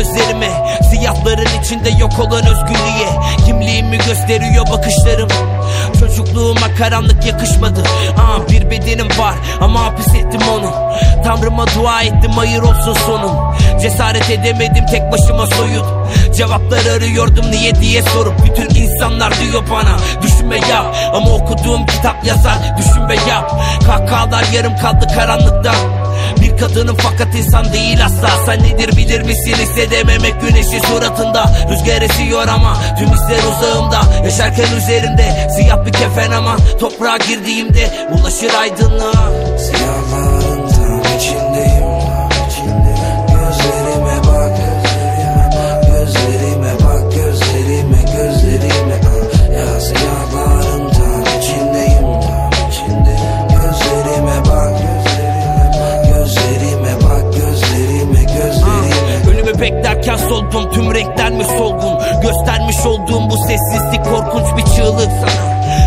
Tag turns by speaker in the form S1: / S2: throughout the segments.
S1: gözlerime. Siyahların içinde yok olan özgürlüğe. Kimliğimi gösteriyor bakışlarım. Çocukluğuma karanlık yakışmadı. Aa, Bir bedenim var ama hapis ettim onu. Tanrıma dua ettim hayır olsun sonum. Cesaret edemedim tek başıma soyut. Cevaplar arıyordum niye diye sorup Bütün insanlar diyor bana düşünme yap. Ama okuduğum kitap yazar düşün ve yap. Kahkahalar yarım kaldı karanlıkta. Bir kadının fakat insan değil asla. Sen nedir bilir misin? Hissedememek güneşi suratında. Rüzgar esiyor ama tüm hisler uzağımda. Yaşarken üzerimde siyah bir kefen ama Toprağa girdiğimde ulaşır aydınlığa beklerken soldum. Tüm renkler mi solgun? Göstermiş olduğum bu sessizlik korkunç bir çığlık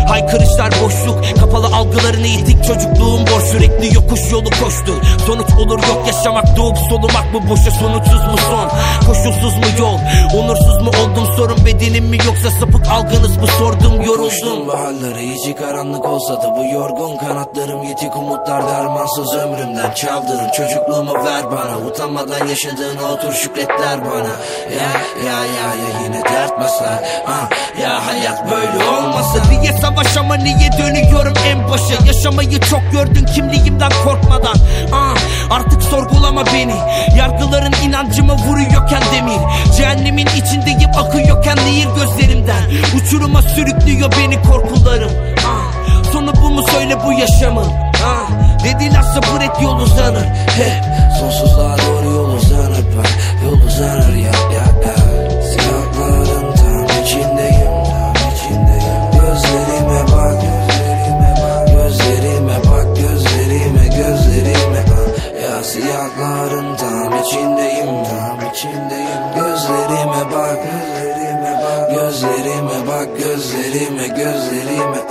S1: Haykırışlar boşluk Kapalı algılarını yitik çocukluğum boş Sürekli yokuş yolu koştu. Sonuç olur yok yaşamak doğup solumak mı? Boşa sonuçsuz mu son? Koşulsuz mu yol? Onursuz mu oldum? Sorun bedenim mi? Yoksa sapık algınız mı? Sordum yoruldum.
S2: Koştum baharları içi karanlık olsa da bu yorgun kanatlarım yitik umutlar dermansız ömrümden çaldırın çocukluğumu ver bana utanmadan yaşadığını otur şükretler bana. Ya ya ya ya yine dert masar ah, ya hayat böyle olmasa.
S1: Diye savaş ama niye dönüyorum en başa? Yaşamayı çok gördün kimliğimden korkmadan. Ah, Artık sorgulama beni. Yargıların inancıma vuruyorken demir. Cehennemin içindeyim akıyorken nehir gözlerimden. Uçuruma sürüklüyor beni korkularım. Ah, Sonu bu mu söyle bu yaşamın? Ah, Dediler sabır et yol uzanır.
S2: Hep sonsuzluğa doğru yol içindeyim tam içindeyim. Gözlerime bak gözlerime bak Gözlerime bak gözlerime gözlerime